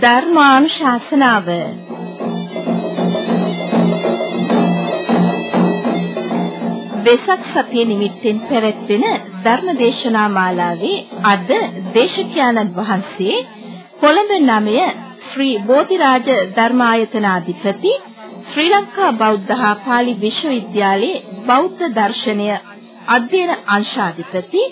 ධර්මානුශාසනාව. වෙසක් සතිය නිමිත්තෙන් පැවැත්වෙන ධර්මදේශනා මාලාවේ අද දේශකයන්න් වහන්සේ කොළඹ 9 ශ්‍රී බෝධිරාජ ධර්මායතනාධිපති ශ්‍රී ලංකා බෞද්ධ හා පාලි විශ්වවිද්‍යාලයේ බෞද්ධ දර්ශනය අධ්‍යයන අංශාධිපති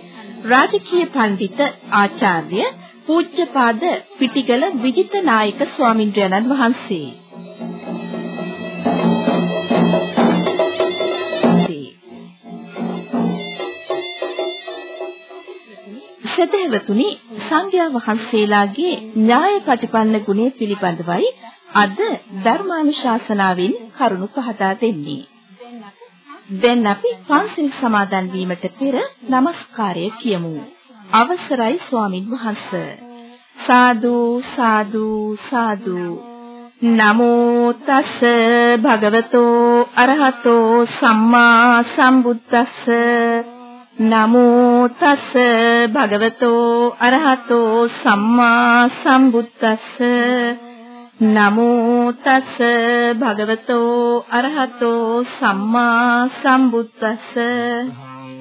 රාජකීය පඬිත ආචාර්ය පූජ්‍යපාද පිටිගල විජිත නායක ස්වාමින්ද්‍රයන්න් වහන්සේ සදහැවතුනි සංඝයා වහන්සේලාගේ න්‍යාය ප්‍රතිපන්න ගුණය පිළිබඳවයි අද ධර්මානුශාසනාවෙන් කරුණු පහදා දෙන්නේ. දැන් අපි පන්සිල් සමාදන් වීමට පෙර নমස්කාරය කියමු. අවසරයි ස්වාමින් වහන්සේ. සාදු සාදු සාදු. නමෝ තස් භගවතෝ අරහතෝ සම්මා සම්බුද්දස්ස. නමෝ තස් භගවතෝ අරහතෝ සම්මා සම්බුද්දස්ස. නමෝ තස් භගවතෝ අරහතෝ සම්මා සම්බුද්දස්ස.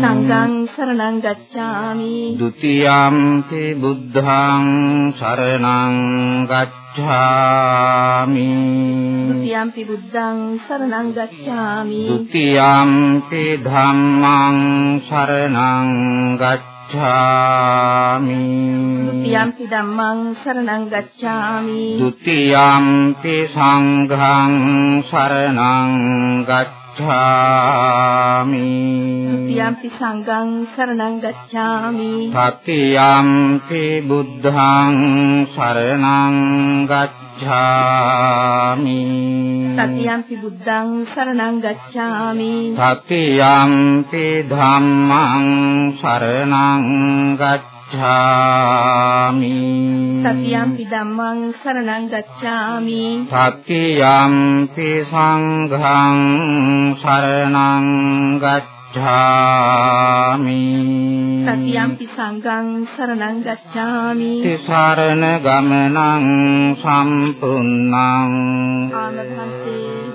සංඝං සරණං ගච්ඡාමි ဒ ුතියම්පි බුද්ධං සරණං ගච්ඡාමි ဒ ුතියම්පි බුද්ධං සරණං ගච්ඡාමි ဒ ුතියම්පි ධම්මං සරණං ගච්ඡාමි ගච්ඡාමි ဒ ුතියම්පි ධම්මං සරණං ගච්ඡාමි ဒ ුතියම්පි සංඝං සරණං ගච්ඡාමි ဒ ුතියම්පි සංඝං සරණං ගච්ඡාමි. තතියම්පි බුද්ධං සරණං ගච්ඡාමි. ගච්ඡාමි තතියම්පි බුද්ධං සරණං ගච්ඡාමි. තතියම්පි ධම්මං සරණං ගච්ඡාමි තතියම්පි ධම්මං සරණං ගච්ඡාමි. තතියම්පි සංඝං සරණං ගච්ඡාමි. ගච්ඡාමි සතියම්පි සංඝං සරණං ගච්ඡාමි. තිසරණ ගමනං සම්පුන්නං ආනභන්තේ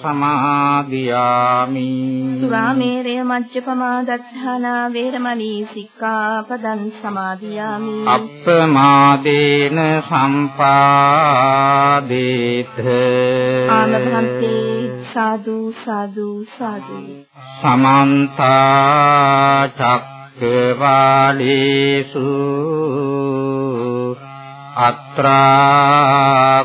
සමාදියාමි. සුරාමේරය මජ්ජපමා දත්තානා වේරමණී සික්ඛාපදං සමාදියාමි. අප්පමාදේන සම්පාදේත. ආනභන්තේ සාදු සාදු සාදු. සමන්ත චක්කවාලේසු අත්‍රා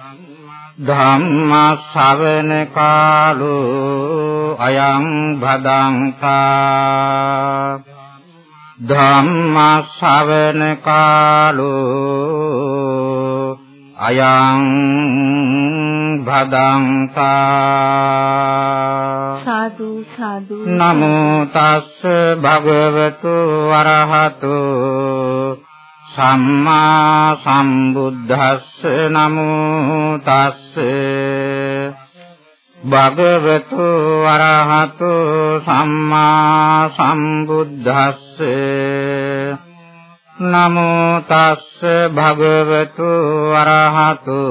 ධම්ම ශ්‍රවණ කාලෝ අයං භදංකා ධම්ම ශ්‍රවණ කාලෝ අයං භදංතා සාදු සාදු. නමෝ තස්ස භගවතු වරහතු සම්මා සම්බුද්දස්ස නමෝ තස්ස භගවතු වරහතු සම්මා සම්බුද්දස්ස නමෝ තස්ස භගවතු වරහතු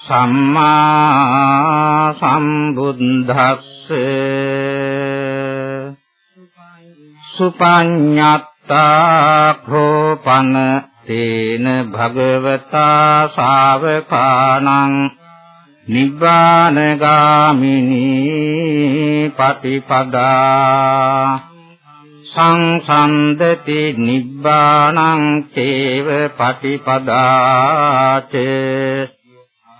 සම්මා සම්බුද්දස්ස සුපඤ්ඤත්තා khෝපන තේන භගවතා ශාවකානං නිබ්බානගාමිනී පටිපදා සංසන්දති නිබ්බානං චේව පටිපදාච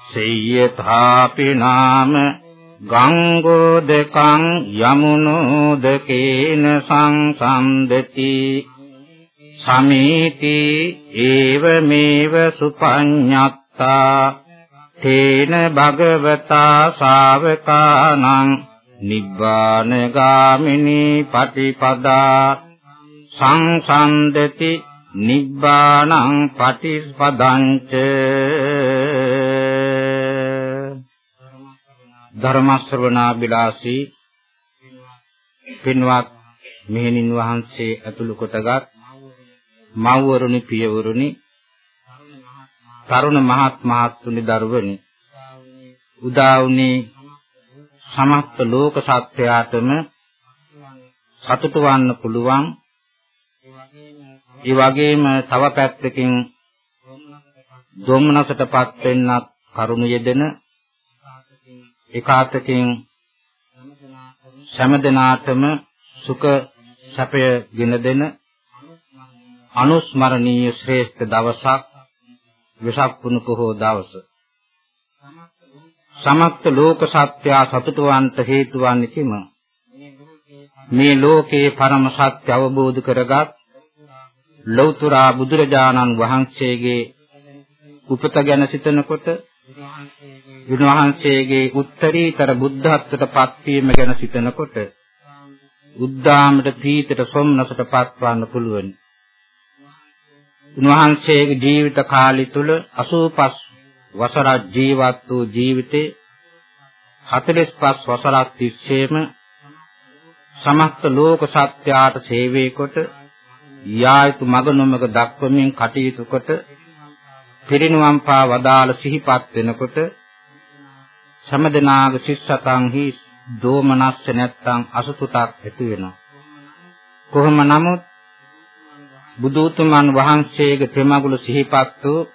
සේයථාපි නාම ගංගෝදකං යමුනෝදකේන සංසන්දති සමීති ඒවමේව සුපඤ්ඤත්තා තේන භගවතා ශාවකානං නිබ්බාන ගාමිනී පටිපදා සංසන්දති නිබ්බානං පටිපදංච ධර්ම ශ්‍රවණා බිලාසී පින්වත් මෙහෙණින් වහන්සේ ඇතුළු කොටගත් මව්වරුනි පියවරුනි තරුණ මහත් මහත්තුනි දරුවනි උදා වුනේ සමස්ත ලෝක සත්‍යයටම සතුටු වන්න පුළුවන්. ඒ වගේම තව පැත්තකින් දුම්නසටපත් වෙන්නත් කරුණ යෙදෙන එකාතකින් සෑම සුඛ සැපය ගෙන දෙන අනුස්මරණීය ශ්‍රේෂ්ඨ දවසක් වෙසක් පුණු පොහෝ දවස සමස්ත ලෝක සත්‍ය සතුටවන්ත හේතු වන්නේ කිම මේ ලෝකේ පරම සත්‍ය අවබෝධ කරගත් ලෞතර බුදුරජාණන් වහන්සේගේ උපත ගැන සිතනකොට විනවහන්සේගේ උත්තරීතර බුද්ධත්වයට පත්වීම ගැන සිතනකොට උද්දාමට පීතට සොම්නසට පත්වන්න පුළුවන්. උන්වහන්සේගේ ජීවිත කාලය තුල 85 වසරක් ජීවත් වූ ජීවිතේ 45 වසරක් තිස්සේම සමස්ත ලෝක සත්‍යයට සේවය කොට යායුතු මග නොමග දක්වමින් කටයුතු කොට පිරිනුවම් පා වදාළ සිහිපත් වෙනකොට සමදනාග සිස්සතන්හි දෝමනස්ස නැත්තම් අසතුටක් ඇති වෙනවා. කොහොම නමුත් බුදුතුමන් වහන්සේගේ තෙමගුල සිහිපත් වූ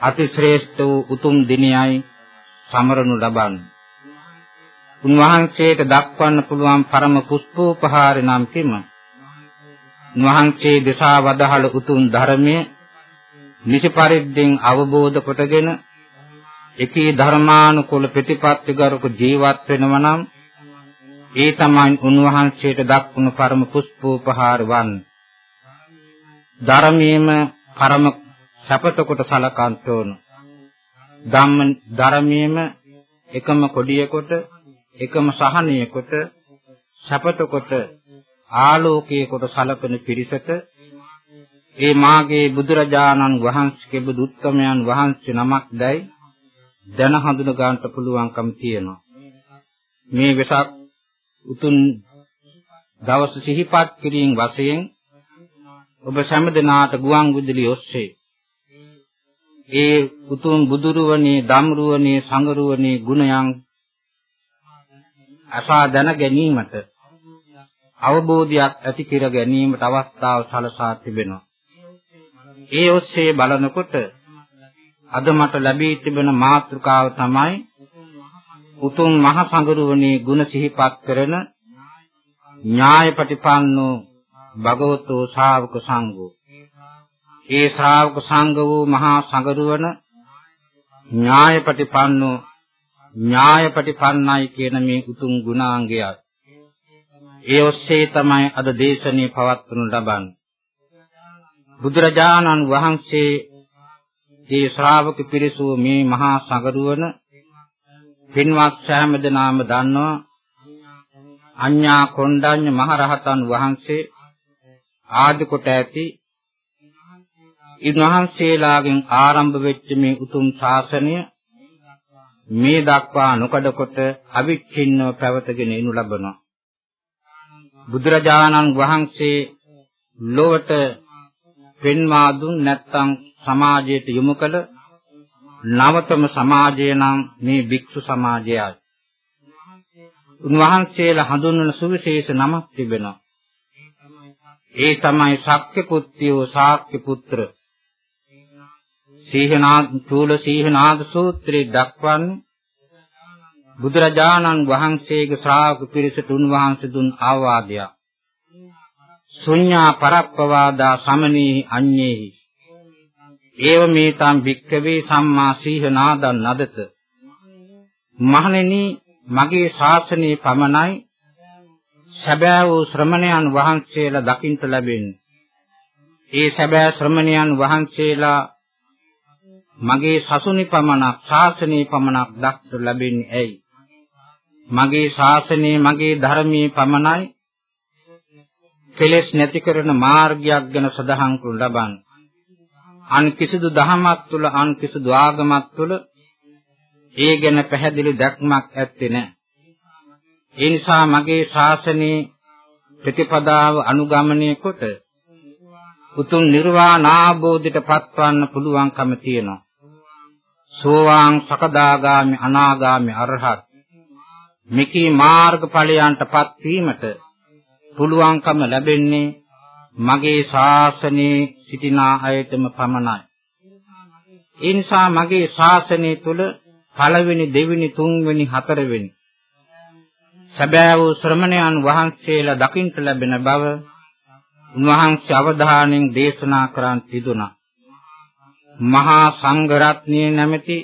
අතිශ්‍රේෂ්ඨ වූ උතුම් දිනයයි සමරනු ලබන්නේ. උන්වහන්සේට දක්වන්න පුළුවන් පරම පුෂ්පෝපහාරය නම් කිම? උන්වහන්සේ දසා වදහළ උතුම් ධර්මයේ නිසි පරිද්දෙන් අවබෝධ කොටගෙන එකී ධර්මානුකූල ප්‍රතිපත්තිගරුක ජීවත් වෙනවා නම් ඒ තමයි උන්වහන්සේට දක්වන පරම පුෂ්පෝපහාර වන්නේ. ධර්මයේම පරම සැපත කොට සලකන්ට ඕන. ධම්ම ධර්මයේම එකම කොඩිය කොට එකම සහනය කොට සැපත කොට ආලෝකයේ කොට සලකන පිරිසට ඒ මාගේ බුදුරජාණන් වහන්සේගේ බුදුත්තමයන් වහන්සේ නමක් දැයි දැන හඳුන ගන්නට පුළුවන්කම තියෙනවා. මේ වෙසක් උතුම් දවස් සිහිපත් කිරීම වශයෙන් ඔබ සෑම දිනාට ගුවන් විදුලි ඔස්සේ ඒ උතුම් බුදුරුවනේ ධම්රුවනේ සංගරුවනේ ගුණයන් අසා දැන ගැනීමට අවබෝධයක් ඇති කර ගැනීමට අවස්ථාව සලසා තිබෙනවා. ඒ ඔස්සේ බලනකොට අද මට ලැබී තිබෙන මාතෘකාව තමයි උතුම් මහ සංගරුවනේ ගුණ සිහිපත් කරන ඥායපටිපන්නෝ භගවතෝ ශාවක සංඝෝ ඒ ශ්‍රාවක සංඝ වූ මහා සංගරුවන ඥායපටිපන්නෝ ඥායපටිපන්නයි කියන මේ උතුම් ගුණාංගයයි ඒ ඔස්සේ තමයි අද දේශනේ පවත්වනු ලබන්නේ. බුදුරජාණන් වහන්සේ ඒ ශ්‍රාවක පිරිසු මේ මහා සගරුවන පින්වත් සෑම දෙනාම දන්නවා අඤ්ඤා කොණ්ඩඤ්ඤ මහරහතන් වහන්සේ ආදි කොට ඇති ඉන්වහන්සේලාගෙන් ආරම්භ වෙච්ච මේ උතුම් ශාසනය මේ දක්වා නොකඩ කොට අවිච්ඡින්නව පැවතගෙන එනු ලබනවා බුදුරජාණන් වහන්සේ ලොවට පෙන්වා දුන් නැත්නම් සමාජයට යොමු කළ නවතම සමාජය නම් මේ භික්ෂු සමාජයයි. උන්වහන්සේලා හඳුන්වන සුවිශේෂ නමක් තිබෙනවා. ඒ තමයි ශක්‍ය පුත්‍රයෝ ශාක්‍ය පුත්‍ර. සීහනාද චූල සීහනාද සූත්‍රයේ දක්වන්නේ බුදුරජාණන් වහන්සේගේ ශ්‍රාවක පිරිසට උන්වහන්සේ දුන් ආවාදයක්. ශුඤ්ඤා පරප්පවාදා සමනීහි අඤ්ඤේහි ඒව මේතම් භික්කවේ සම්මා සීහනාදන් නදත මහණෙනි මගේ ශාසනයේ පමණයි සැබෑ වූ ශ්‍රමණයන් වහන්සේලා දකින්ට ලැබෙන්නේ ඒ සැබෑ ශ්‍රමණයන් වහන්සේලා මගේ සසුනි පමණක් ශාසනයේ පමණක් දක්ට ලැබෙන්නේ ඇයි? මගේ ශාසනයේ මගේ ධර්මයේ පමණයි කෙලෙස් නැති කරන මාර්ගයක් ගැන සඳහන් කරනු ලබන අන් කිසිදු දහමක් තුල අන් කිසිදු ආගමක් තුල ඒ ගැන පැහැදිලි දැක්මක් ඇත්තේ නැහැ. ඒ නිසා මගේ ශාසනයේ ප්‍රතිපදාව අනුගමනය කොට උතුම් නිර්වාණ ආબોධයට පත්වන්න පුළුවන්කම තියෙනවා. සෝවාන් සකදාගාමි අනාගාමි අරහත් මෙකී මාර්ගඵලයන්ටපත් වීමට පුළුවන්කම ලැබෙන්නේ මගේ ශාසනයේ සිටින අයතම පමණයි. ඒ නිසා මගේ ශාසනය තුල පළවෙනි දෙවෙනි තුන්වෙනි හතරවෙනි සැබෑ වූ ශ්‍රමණයන් වහන්සේලා දකින්ට ලැබෙන බව උන්වහන්සේ අවධානයෙන් දේශනා කරන් තිබුණා. මහා සංඝ රත්නයේ නැමැති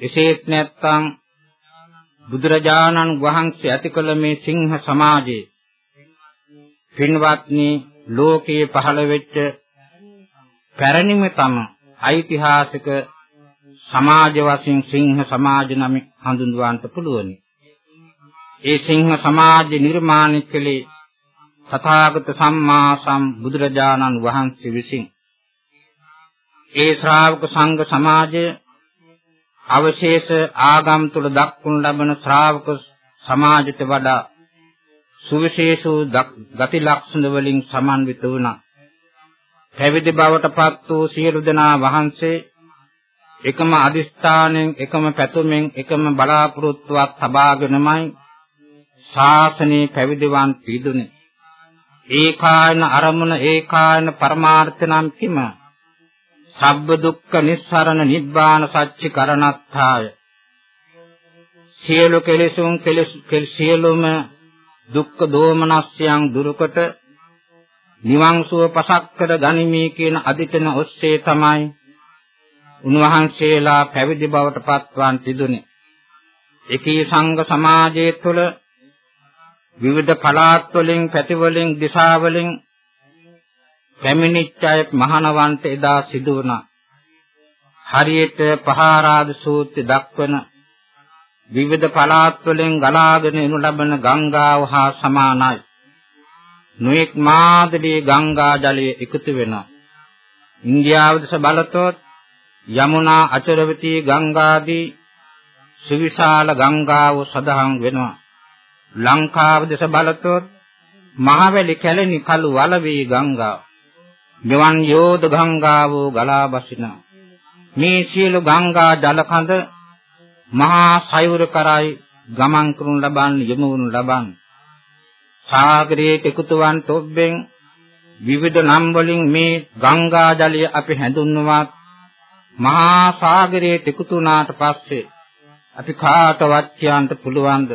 එසේත් නැත්නම් බුදුරජාණන් වහන්සේ ඇති කළ මේ සිංහ සමාජයේ පින්වත්නි ලෝකයේ පහළ වෙච්ච පැරණිම තම ඓතිහාසික සමාජ වශයෙන් සිංහ සමාජ නම් හඳුන්වන්නට පුළුවනි. ඒ සිංහ සමාජ නිර්මාණය කළේ තථාගත සම්මා සම්බුදුරජාණන් වහන්සේ විසින්. ඒ ශ්‍රාවක සංඝ සමාජය අවශේෂ ආගම් තුල දක්වනු ලබන ශ්‍රාවක සමාජයට වඩා සුවිශේෂ වූ ගති ලක්ෂණ වලින් සමන්විත වුණා. පැවිදි බවට පත් වූ සියලු දෙනා වහන්සේ එකම අදිස්ථාණයෙන් එකම පැතුමෙන් එකම බලාපොරොත්තුවක් තබාගෙනමයි ශාසනයේ පැවිදිවන් පිදුනේ. ඒකායන අරමුණ ඒකායන පරමාර්ථ නම් කිම? සබ්බ දුක්ඛ නිස්සරණ නිබ්බාන සච්චි කරණත්තාය. සියලු කෙලෙසුන් කෙලෙස් සියලුම දුක්ඛ දෝමනස්යන් දුරුකොට නිවන් සුව පසක් කර ගනිමි කියන අදිටන ඔස්සේ තමයි උන්වහන්සේලා පැවිදි බවට පත්වන් තිදුනේ. එකී සංඝ සමාජයේ තුළ විවිධ පළාත් වලින් පැති වලින් දිශා වලින් පැමිණිච්ච අය මහානවන්ත එදා සිදු වුණා. හරියට පහාරාද සූත්‍රය දක්වන විවිධ පළාත් වලින් ගලාගෙන එනු ලබන ගංගාව හා සමානයි. නොඑක් මාදලී ගංගා ජලය එකතු වෙනවා. ඉන්දියාව දෙස බලතොත් යමුනා අචරවතී ගංගාදී සුවිශාල ගංගාව සදහන් වෙනවා. ලංකාව දෙස බලතොත් මහවැලි කැලණි කළු වලවේ ගංගාව. මෙවන් යෝධ ගංගාවෝ ගලා බසිනවා. මේ සියලු ගංගා ජල කඳ මහා සයුර කරයි ගමන් කරනු ලබන්නේ යොමු වනු ලබන්නේ සාගරයේ එකතුවන් තොබ්බෙන් විවිධ නම් වලින් මේ ගංගා ජලය අපි හැඳුන්වවත් මහා සාගරයේ එකතුනාට පස්සේ අපි කාටවත් කියන්න පුළුවන්ද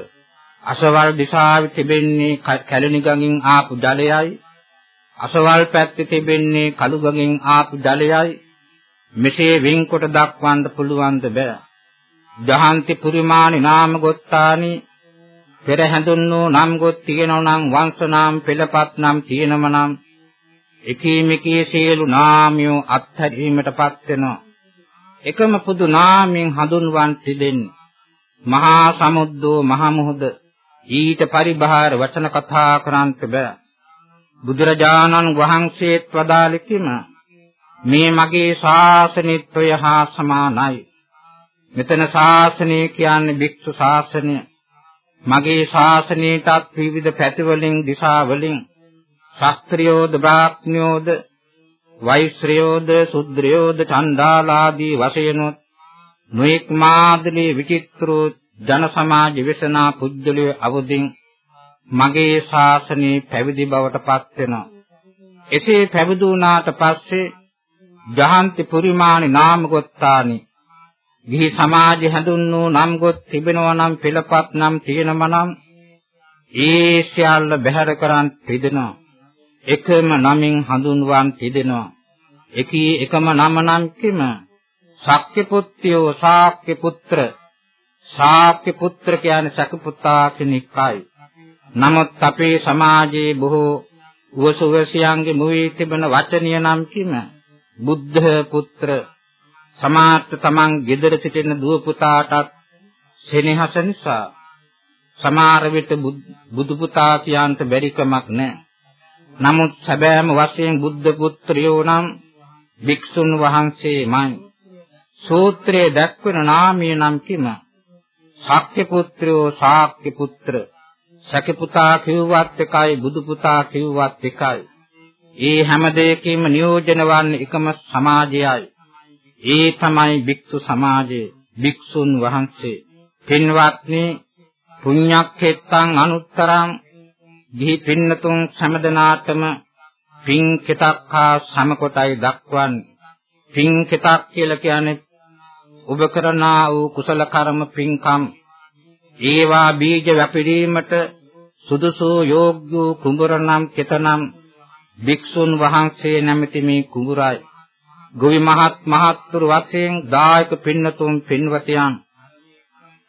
අසවල් දිශාවේ තිබෙන්නේ කැලණි ගඟින් ආපු ජලයයි. අසවල් පැත්තේ තිබෙන්නේ කළු ගඟින් ආපු ජලයයි. මෙසේ වෙන්කොට දක්වන්න පුළුවන්ද බෑ. ජහන්ති පුරිමානි නාම ගොත්තානි පෙර හැඳුන්වූ නම් ගොත් තියෙනවා නම් වංශ නාම පෙළපත් නම් තියෙනම නම් එකීමකී සියලු නාමියෝ අත්හැරීමටපත් වෙනවා. එකම පුදු නාමයෙන් හඳුන්වන් තිදෙන්නේ මහා සමුද්දෝ මහ මුහුද. ඊට පරිබාහිර වචන කතා කරන්නට බෑ බුදුරජාණන් වහන්සේත් වදාළෙකිම මේ මගේ ශාසනෙත් ඔය හා සමානයි. මෙතන ශාසනය කියන්නේ භික්ෂු ශාසනය. මගේ ශාසනයටත් විවිධ පැතිවලින් දිශාවලින් ශාස්ත්‍රියෝද බ්‍රාහ්මණයෝද වෛශ්‍රයෝද සුද්‍රයෝද චණ්ඩාලාදී වශයෙන් නොඑක් මාදලේ විචිත්‍රෝ ජන සමාජ විසනා පුජ්‍යලිය අවදින් මගේ ශාසනයේ පැවිදි බවට පත් වෙනවා. එසේ පැවිදි වුණාට පස්සේ ජහන්ති පුරිමානි නාම ගොත්තානි ගිහි සමාජ හැඳුන්වූ නම් ගොත් තිබෙනවා නම් පෙළපත් නම් තියෙනම නම් ඒ සියල්ල බැහැර කරන් පිදෙනවා එකම නමින් හඳුන්වන් තිදෙනවා. එකී එකම නම නම් කිම? ශක්‍ය පුත්‍රයෝ ශාක්‍ය පුත්‍ර. ශාක්‍ය පුත්‍ර කියන්නේ සකපුතා කෙනෙක්යි. නමුත් අපේ සමාජයේ බොහෝ උවසුවසියන්ගේ මුවේ තිබෙන වචනීය නම් කිම? බුද්ධ පුත්‍ර. සමාර්ථ තමන් gedara සිටින දුව පුතාටත් සෙනෙහස නිසා සමහර විට බුදු පුතා කියන්ට බැරි කමක් නැහැ. නමුත් සැබෑම වශයෙන් බුද්ධ පුත්‍රයෝ නම් භික්ෂුන් වහන්සේමයි. සූත්‍රයේ දක්වන නාමය නම් කිම? ශාක්‍ය පුත්‍රයෝ ශාක්‍ය පුත්‍ර. ශක්‍ය පුතා කිව්වත් එකයි බුදු පුතා කිව්වත් එකයි. ඒ හැම දෙයකින්ම නියෝජන වන්නේ එකම සමාජයයි. ඒ තමයි භික්ෂු සමාජය. භික්ෂුන් වහන්සේ. පින්වත්නි පුඤ්ඤක්ඛෙත්තං අනුත්තරං ගිහි පින්නතුන් සමදනාටම පින් කෙතක් හා සම කොටයි දක්වන්නේ පින් කෙතක් කියලා කියන්නේ ඔබ කරනා වූ කුසල කර්ම පින්කම් ඒවා බීජ වැපිරීමට සුදුසු යෝග්‍ය කුඹරනම් කෙතනම් භික්ෂුන් වහන්සේ නැමැති මේ කුඹරයි ගොවි මහත් මහත්තුරු වශයෙන් දායක පින්නතුන් පින්වතයන්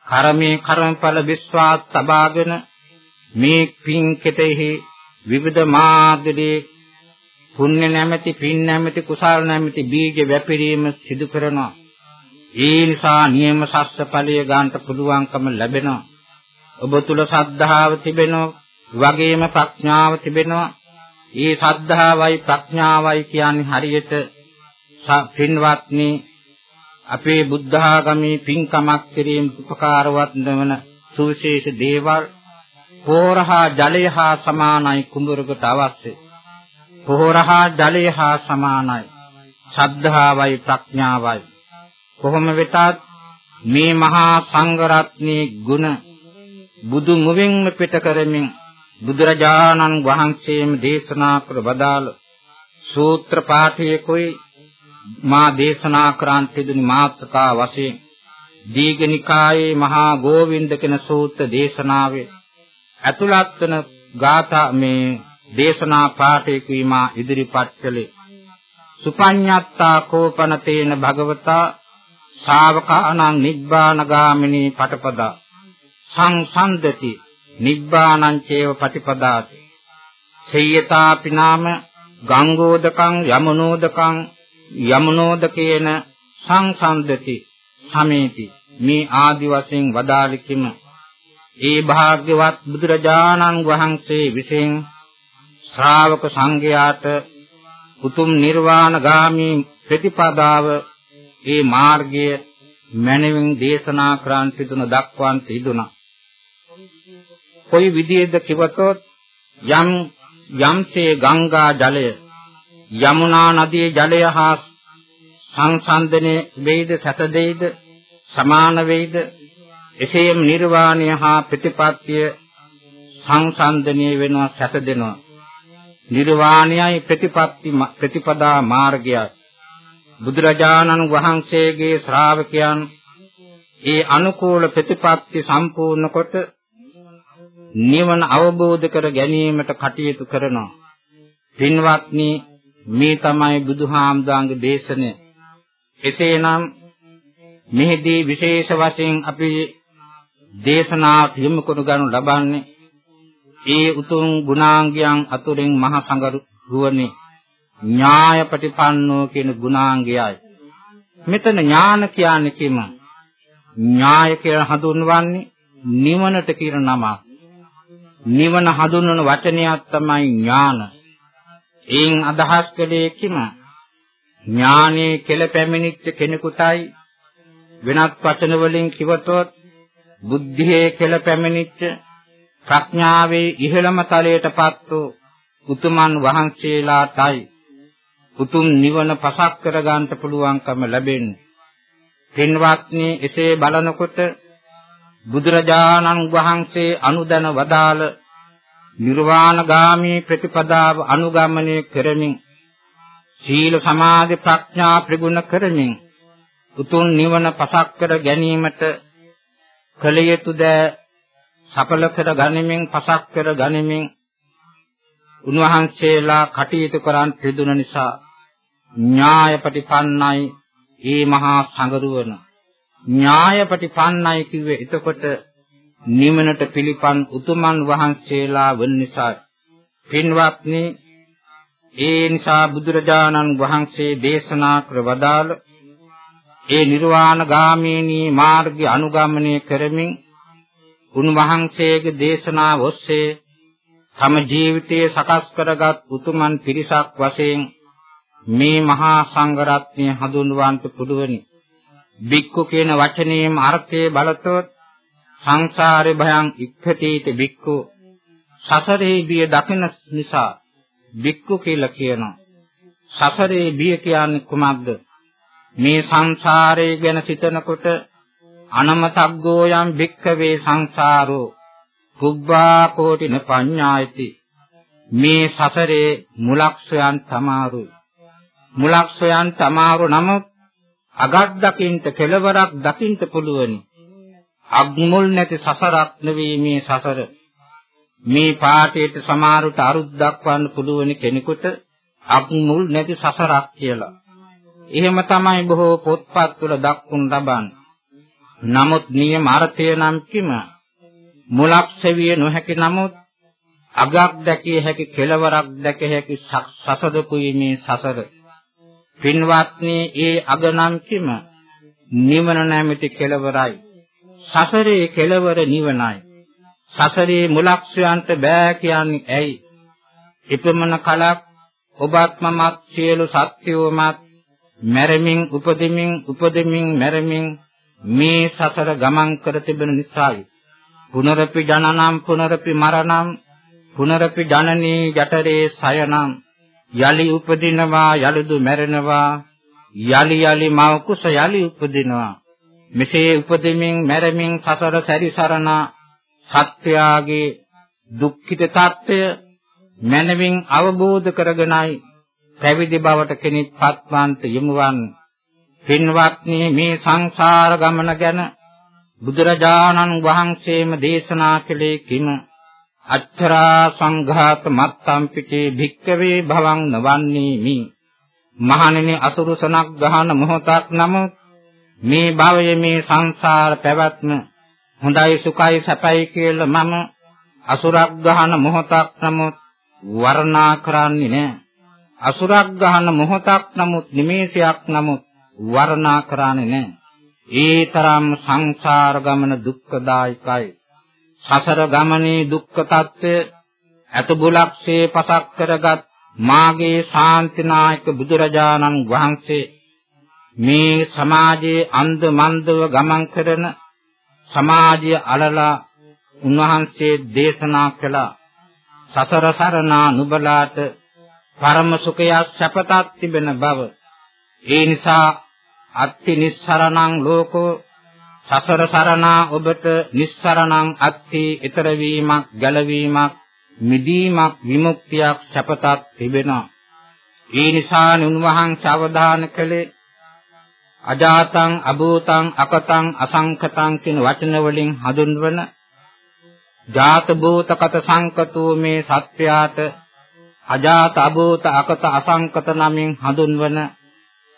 කර්මයේ කර්මඵල විශ්වාස සබාගෙන මේ පින් කෙතෙහි විවිධ මාර්ගදී පුණ්‍ය නැමැති පින් නැමැති කුසල් නැමැති බීජ වැපිරීම සිදු කරනවා. ඒ නිසා නියම සස්ස ඵලය ගන්නට පුළුවන්කම ලැබෙනවා. ඔබ තුල ශ්‍රද්ධාව තිබෙනවා වගේම ප්‍රඥාව තිබෙනවා. ඒ ශ්‍රද්ධාවයි ප්‍රඥාවයි කියන්නේ හරියට පින්වත්නි අපේ බුද්ධ ආගමේ පින්කමක් කිරීම උපකාරවත් වන සුවිශේෂ දේවල් පොහොරහා ජලය හා සමානයි කුඹරකට අවශ්‍ය. පොහොරහා ජලය හා සමානයි. ශ්‍රද්ධාවයි ප්‍රඥාවයි. කොහොම වෙතත් මේ මහා සංඝ රත්නයේ ගුණ බුදු මුවින්ම පිට කරමින් බුදුරජාණන් වහන්සේම දේශනා කර වදාළ සූත්‍ර පාඨයේ කොයි මා දේශනා ක්‍රාන්තිදුනි මාත්‍රකා වශයෙන් දීඝනිකායේ මහා ගෝවින්ද කෙන සූත්‍ර දේශනාවේ ඇතුළත් වන ගාථා මේ දේශනා පාඨයක වීමා ඉදිරිපත් කළේ. සුපඤ්ඤත්තා කෝපන තේන භගවතා ශාවකානං නිබ්බානගාමිනී පටපදා සංසන්දති. නිබ්බානං චේව පටිපදාති. සේයතාපි නාම ගංගෝදකං යමුනෝදකං යමුනෝදකේන සංසන්දති. සමේති. මේ ආදි වශයෙන් වදාළි කිම ඒ භාග්‍යවත් බුදුරජාණන් වහන්සේ විසින් ශ්‍රාවක සංඝයාට උතුම් නිර්වාණගාමී ප්‍රතිපදාව ඒ මාර්ගය මනවින් දේශනා කරන් සිදුන දක්වන් සිදුනා. කොයි විදිහේද කිවතොත් යම් යම්සේ ගංගා ජලය යමුනා නදියේ ජලය හා සංසන්දනයේ වේද සැත දෙයිද සමාන වේද එසේම නිර්වාණය හා ප්‍රතිපත්තිය සංසන්දනය වෙනවා සැතදෙනවා නිර්වාණයයි ප්‍රතිපත්ති ප්‍රතිපදා මාර්ගයයි. බුදුරජාණන් වහන්සේගේ ශ්‍රාවකයන් ඒ අනුකූල ප්‍රතිපත්ති සම්පූර්ණ කොට නිවන අවබෝධ කර ගැනීමට කටයුතු කරනවා. පින්වත්නි මේ තමයි බුදුහාමුදුරන්ගේ දේශනය. එසේනම් මෙහිදී විශේෂ වශයෙන් අපි දේශනාවට යොමු කරනු ගනු ලබන්නේ ඒ උතුම් ගුණාංගයන් අතුරින් මහ සංගරුවනේ ඥායපටිපන්නෝ කියන ගුණාංගයයි. මෙතන ඥාන කියන්නේ කිම? ඥාය කියලා හඳුන්වන්නේ නිවනට කියන නමක්. නිවන හඳුන්වන වචනයක් තමයි ඥාන. එයින් අදහස් කළේ කිම? ඥානයේ කෙලපැමිණිච්ච කෙනෙකුටයි වෙනත් වචන වලින් කිවතොත් බුද්ධියේ කෙලපැමිණිච්ච ප්‍රඥාවේ ඉහළම තලයටපත් වූ උතුමන් වහන්සේලාටයි උතුම් නිවන පසක් කර ගන්නට පුළුවන්කම ලැබෙන්නේ. පින්වත්නි එසේ බලනකොට බුදුරජාණන් වහන්සේ අනුදැන වදාළ නිර්වාණගාමී ප්‍රතිපදාව අනුගමනය කරමින් සීල සමාධි ප්‍රඥා ප්‍රගුණ කරමින් උතුම් නිවන පසක් කර ගැනීමට කල යුතු දෑ සඵල කර ගනිමින් පසක් කර ගනිමින් උන්වහන්සේලා කටයුතු කරන් පිදුන නිසා ඥායපටිපන්නයි ඒ මහා සංගරුවන. ඥායපටිපන්නයි කිව්වේ එතකොට නිමනට පිළිපන් උතුමන් වහන්සේලා වන නිසා. පින්වත්නි ඒ නිසා බුදුරජාණන් වහන්සේ දේශනා කර වදාළ ඒ නිර්වාණ ගාමිනී මාර්ගය අනුගමනය කරමින් උන්වහන්සේගේ දේශනාව ඔස්සේ තම ජීවිතයේ සකස් කරගත් උතුමන් පිරිසක් වශයෙන් මේ මහා සංඝරත්නය හඳුන්වන්නට පුළුවනි. බික්කු කියන වචනේම අර්ථය බලතොත් සංසාරේ භයං ඉක්ඛතීත බික්කු සසරේ බිය දකින නිසා බික්කු කියලා කියනවා. සසරේ බිය කියන්නේ කුමක්ද? මේ සංසාරය ගැන සිතනකොට අනමතග්ගෝ යම් භික්ඛවේ සංසාරෝ කුබ්බා කෝටින පඤ්ඤායති මේ සසරේ මුලක්ෂයන් තමාරුයි මුලක්ෂයන් තමාරු නමුත් අගක් දකින්ට කෙලවරක් දකින්ට පුළුවනි. අග්මුල් නැති සසරක් නෙවෙයි මේ සසර. මේ පාඨයට සමාරුට අරුත් දක්වන්න පුළුවනි කෙනෙකුට අග්මුල් නැති සසරක් කියලා. එහෙම තමයි බොහෝ පොත්පත් වල දක්වුන් ලබන්නේ. නමුත් නියම අර්ථය නම් කිම? මුලක් සෙවිය නොහැකි නමුත් අගක් දැකිය හැකි කෙලවරක් දැක හැකි සසදකුයි මේ සසර. පින්වත්නි ඒ අග නම් කිම නිවන නැමැති කෙලවරයි. සසරේ කෙලවර නිවනයි. සසරේ මුලක් සොයන්ට බෑ කියන්නේ ඇයි? එපමණ කලක් ඔබත් මමත් සියලු සත්‍යෝමත් මැරමින් උපදෙමින් උපදෙමින් මැරමින් මේ සසර ගමන් කර තිබෙන නිසායි. පුනරපි ජනනම් පුනරපි මරණම් පුනරපි ජනනී ජතරේ සයනම්. යලි උපදිනවා යලුදු මැරෙනවා. යලි යලි මව කුස යලි උපදිනවා. මෙසේ උපදෙමින් මැරෙමින් සසර සැරිසරන සත්‍යාගේ දුක්ඛිත తত্ত্বය මනමින් අවබෝධ කරගෙනයි පැවිදි බවට කෙනෙක් පත්වන්ත යමුවන්. පින්වත්නි මේ සංසාර ගමන ගැන බුදුරජාණන් වහන්සේම දේශනා කළේ කිම? අච්චරා සංඝාත මත්තම් පිටේ භික්කවේ භවං නවන්නේ මි මහණෙනි අසුරුසනක් ගහන මොහොතක් නමුත් මේ භවයේ මේ සංසාර පැවැත්ම හොඳයි සුඛයි සැපයි කියලා මම අසුරක් ගහන මොහොතක් නමුත් වර්ණනා කරන්නේ නැහැ අසුරක් ගහන මොහොතක් නමුත් නිමේෂයක් නමුත් වර්ණනා කරන්නේ නැහැ. ඒ තරම් සංසාර ගමන දුක්ඛදායකයි. සසර ගමනේ දුක්ඛ తත්වය අතබුලක්සේ පසක් කරගත් මාගේ ශාන්තිනායක බුදුරජාණන් වහන්සේ මේ සමාජයේ අන්ධ මන්දව ගමන් කරන සමාජය අලලා උන්වහන්සේ දේශනා කළ. සසර සරණා නුබලාට පරම සුඛය සැපතක් තිබෙන බව. ඒ නිසා අත්ති නිස්සරණං ලෝකෝ සසර සරණා ඔබට නිස්සරණං අත්ති ඊතර වීමක් ගැලවීමක් මිදීමක් විමුක්තියක් සැපතක් තිබෙනවා. ඒ නිසා නුන්වහන්සේ අවධාන කළේ අජාතං අභූතං අකතං අසංකතං කියන වචන වලින් හඳුන්වන ජාත භූතකත සංකතෝ මේ සත්‍යයට අජාත අභූත අකත අසංකත නමින් හඳුන්වන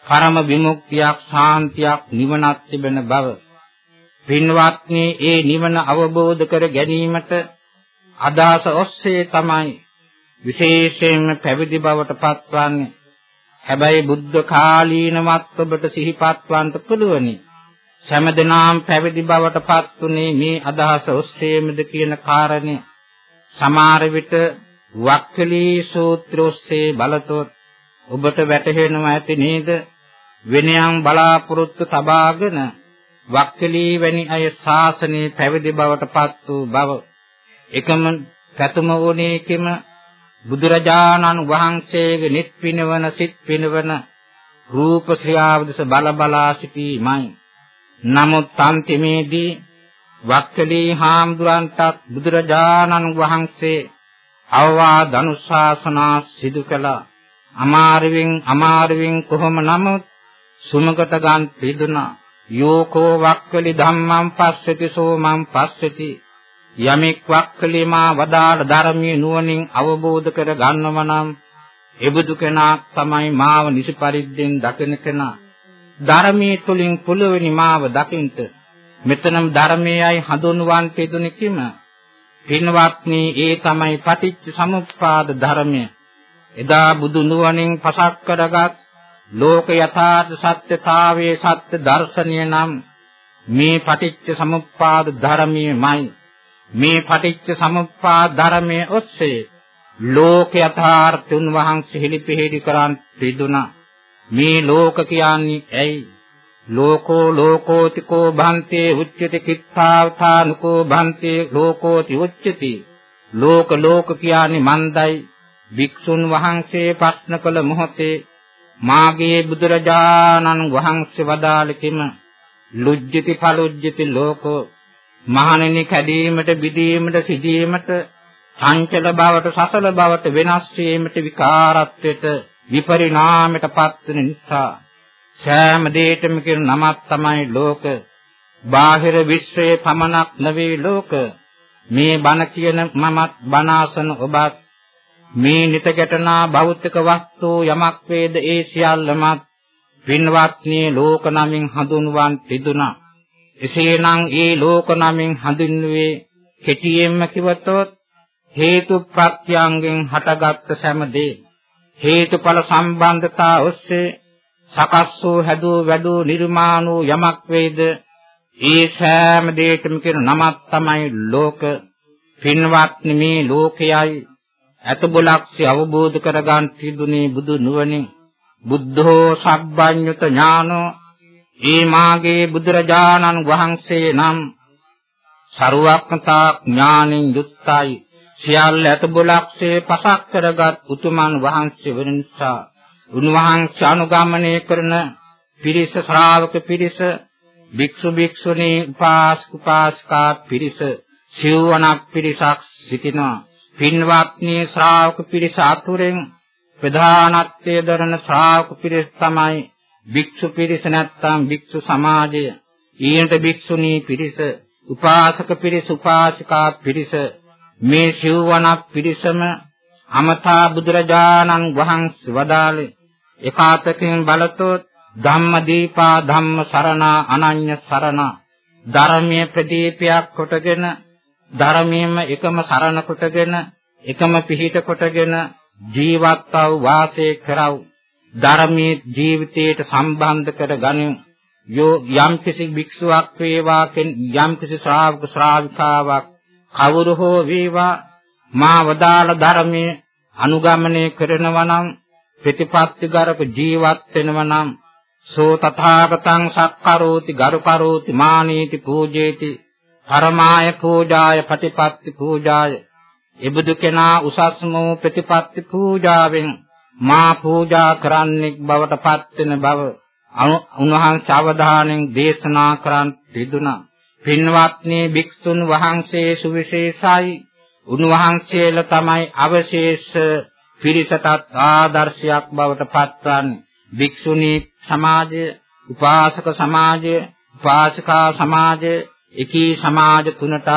පරම විමුක්තියක් ශාන්තියක් නිවනක් තිබෙන බව පින්වත්නි ඒ නිවන අවබෝධ කර ගැනීමට අදහස ඔස්සේ තමයි විශේෂයෙන්ම පැවිදි බවට පත්වන්නේ. හැබැයි බුද්ධ කාලීනවත් ඔබට සිහිපත් වන්න පුළුවනි. සෑමදෙනාම පැවිදි බවට පත්ුනේ මේ අදහස ඔස්සේමද කියන කාරණේ සමහර විට වක්කලී සූත්‍ර ඔස්සේ බලතොත් ඔබට වැටහෙනවා ඇති නේද විනයන් බලාපොරොත්තු තබාගෙන වක්කලී වැනි අය ශාසනයේ පැවිදි බවට පත් වූ බව එකම පැතුම වුණේ කිම බුදුරජාණන් වහන්සේගේ නිත් පිනවන සිත් පිනවන රූප ශ්‍රියාවදස බල බලා සිටීමයි නමුත් අන්තිමේදී වක්කලී හාමුදුරන්ටත් බුදුරජාණන් වහන්සේ අවවාද අනුශාසනා සිදු කළා. අමාරුවෙන් අමාරුවෙන් කොහොම නමුත් සුමකට ගන්න පිදුනා. යෝකෝ වක්කලි ධම්මං පස්සති සෝමං පස්සති. යමෙක් වක්කලි මා වදාළ ධර්මයේ නුවණින් අවබෝධ කර ගන්නව නම් එබඳු කෙනා තමයි මාව නිසි පරිද්දෙන් දකින කෙනා. ධර්මයේ තුලින් පුළුවෙනි මාව දකින්ට මෙතනම් ධර්මයයි හඳුන්වන්ට යෙදුනේ කිම. පින්වත්නි ඒ තමයි පටිච්ච සමුප්පාද ධර්මය. එදා බුදු නුවණින් පසක් කරගත් ලෝක යථාර්ථ සත්‍යතාවයේ සත්‍ය දර්ශනය නම් මේ පටිච්ච සමුප්පාද ධර්මයේමයි. මේ පටිච්ච සමුප්පාද ධර්මයේ ඔස්සේ ලෝක යථාර්ථ උන්වහන්සේ හිලිපෙහෙලි කරන් පිදුනා මේ ලෝක කියන්නේ ඇයි? ලෝකෝ ලෝකෝතිකෝ භන්තේ උච්චති කිත්තාවතානුකෝ භන්තේ ලෝකෝති උච්චති. ලෝක ලෝක කියන්නේ මන්දයි. භික්ෂුන් වහන්සේ ප්‍රශ්න කළ මොහොතේ මාගේ බුදුරජාණන් වහන්සේ වදාළ කිම ලුජ්ජති පලුජ්ජති ලෝකෝ මහණෙනි කැඩීමට බිදීමට සිදීමට චංචල බවට සසල බවට වෙනස් වීමට විකාරත්වයට විපරිණාමයට පත්වන නිසා සෑම දෙයකම කියන නමක් තමයි ලෝක. බාහිර විශ්වයේ පමණක් නෙවෙයි ලෝක. මේ බණ කියන මමත් බණාසන ඔබත් මේ නිතකටනා භෞතික වස්තු යමක් වේද ඒ සියල්ලමත් වින්වත්නි ලෝක නමින් හඳුන්වන් තිදුනා. එසේනම් ඒ ලෝක නමින් හඳුන්වුවේ කෙටියෙන්ම කිවතොත් හේතු ප්‍රත්‍යයෙන් හටගත් සෑම දේ හේතුඵල සම්බන්ධතා ඔස්සේ සකස් වූ හැදූ වැඩූ නිර්මාණ වූ යමක් වේද ඒ සෑම දෙයකම කියන නමක් තමයි ලෝක පින්වත්නි මේ ලෝකයයි අතබලක්ෂි අවබෝධ කරගන්න තිදුනේ බුදු නුවණින්. බුද්ධෝ සබ්බඤ්ඤත ඥානෝ. ඒ මාගේ බුදුරජාණන් වහන්සේ නම් ਸਰුවක්තා ඥානින් යුක්තයි. සියල්ල අතබලක්ෂේ පසක් කරගත් උතුමන් වහන්සේ වෙන නිසා උන්වහන්සේ අනුගමනය කරන පිරිස ශ්‍රාවක පිරිස භික්ෂු භික්ෂුණී උපාසක උපාසිකා පිරිස සිව්වණක් පිරිසක් සිටිනවා. පින්වත්නි ශ්‍රාවක පිරිස අතුරෙන් ප්‍රධානත්වයේ දරන ශ්‍රාවක පිරිස තමයි භික්ෂු පිරිස නැත්නම් භික්ෂු සමාජය. ඊට භික්ෂුණී පිරිස උපාසක පිරිස උපාසිකා පිරිස. මේ සිව්වණක් පිරිසම අමතා බුදුරජාණන් වහන්සේ වදාළේ. එකාතකින් බලතොත් ධම්ම දීපා ධම්ම සරණා අනඤ්‍ය සරණා ධර්මයේ ප්‍රදීපයක් කොටගෙන ධර්මයේම එකම සරණ කොටගෙන එකම පිහිට කොටගෙන ජීවත්ව වාසය කරව ධර්මයේ ජීවිතයට සම්බන්ධ කර ගනිමු යෝ යම් කිසි භික්ෂුවක් වේවා යම් කිසි ශ්‍රාවක ශ්‍රාවිකාවක් කවුරු හෝ වේවා මා වදාළ ධර්මයේ අනුගමනය කරනවා නම් ප්‍රතිපත්තිගරක ජීවත් වෙනවා නම් සෝ තථාගතං සක්කරෝති ගරුකරෝති මානීති පූජේති පරමාය පූජාය ප්‍රතිපත්ති පූජාය. එබඳු කෙනා උසස්ම ප්‍රතිපත්ති පූජාවෙන් මා පූජා කරන්නෙක් බවට පත් වෙන බව උන්වහන්සේ අවධානයෙන් දේශනා කරන් තිබුණා. පින්වත්නි භික්ෂුන් වහන්සේ සුවිශේෂයි. උන්වහන්සේලා තමයි අවශේෂ පිරිසටත් ආදර්ශයක් බවට පත්වන්නේ. භික්ෂුණී සමාජය, උපාසක සමාජය, උපාසිකා සමාජය, එකී සමාජ තුනටත්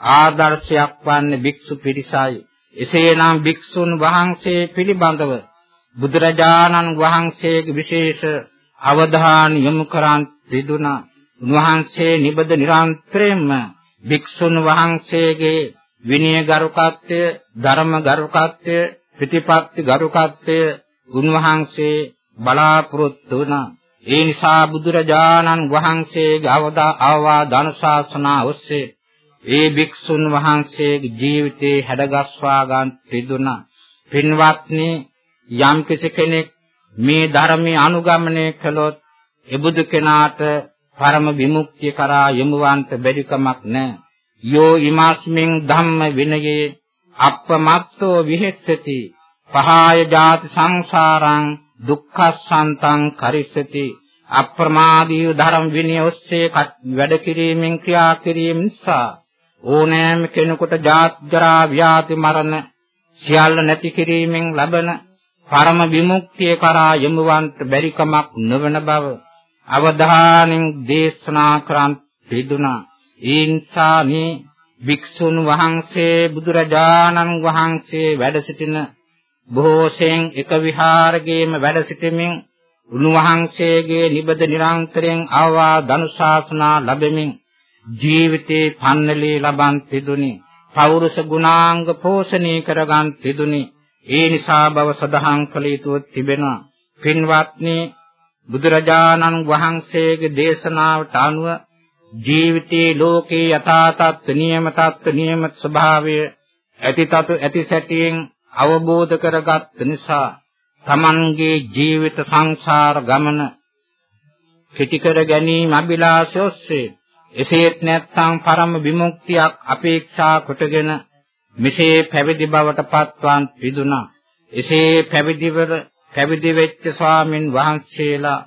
ආදර්ශයක් වන්නේ භික්ෂු පිරිසයි. එසේනම් භික්ෂුන් වහන්සේ පිළිබඳව බුදුරජාණන් වහන්සේගේ විශේෂ අවධානය යොමු කරන් තිබුණා. උන්වහන්සේ නිබද නිරන්තරයෙන්ම භික්ෂුන් වහන්සේගේ විනය ගරුකත්වය, ධර්ම ගරුකත්වය, ප්‍රතිපත්ති ගරුකත්වය උන්වහන්සේ බලාපොරොත්තු වුණා. ඒ නිසා බුදුරජාණන් වහන්සේගේ අවදා ආවා ධනශාසනා ඔස්සේ ඒ භික්ෂුන් වහන්සේගේ ජීවිතේ හැඩගස්වා ගන්න තිබුණා. පින්වත්නි යම් කෙනෙක් මේ ධර්මයේ අනුගමනය කළොත් එබුදු කෙනාට පරම විමුක්තිය කරා යමුවන්ට බැරි කමක් නැහැ. යෝ ඉමාස්මින් ධම්ම විනයේ අප්පමත්තෝ විහෙස්සති පහාය ජාති සංසාරං දුක්ඛසන්තං කරිස්සති. අප්‍රමාදීව ධර්ම විනය ඔස්සේ වැඩ කිරීමෙන් ක්‍රියා කිරීම නිසා ඕනෑම කෙනෙකුට ජාත් ජරා ව්‍යාධි මරණ සියල්ල නැති කිරීමෙන් ලබන පරම විමුක්තිය කරා යමුවන්ට බැරි කමක් නොවන බව අවධානයෙන් දේශනා කරන් පිදුනා ඊන්සා මේ භික්ෂුන් වහන්සේ බුදුරජාණන් වහන්සේ වැඩ සිටින බොහෝසෙන් එක විහාරයේම වැඩ සිටමින් උන්වහන්සේගේ නිබද නිරන්තරයෙන් ආවා ධනුශාසනා ලැබෙමින් ජීවිතේ පන්නලේ ලබන් තිදුනි පෞරුෂ ගුණාංග පෝෂණය කරගන් තිදුනි ඒ නිසා බව සදහන් කළ යුතුව තිබෙනවා. පින්වත්නි බුදුරජාණන් වහන්සේගේ දේශනාවට අනුව ජීවිතයේ ලෝකේ යථා තත්ත්ව නියම තත්ත්ව නියම ස්වභාවය ඇතිතතු ඇති සැටියෙන් අවබෝධ කරගත් නිසා තමන්ගේ ජීවිත සංසාර ගමන කෙටි කර ගැනීම අභිලාෂය ඔස්සේ. එසේත් නැත්නම් පරම විමුක්තියක් අපේක්ෂා කොටගෙන මෙසේ පැවිදි බවට පත්වන් පිදුනා එසේ පැවිදිවර පැවිදි වෙච්ච ස්වාමින් වහන්සේලා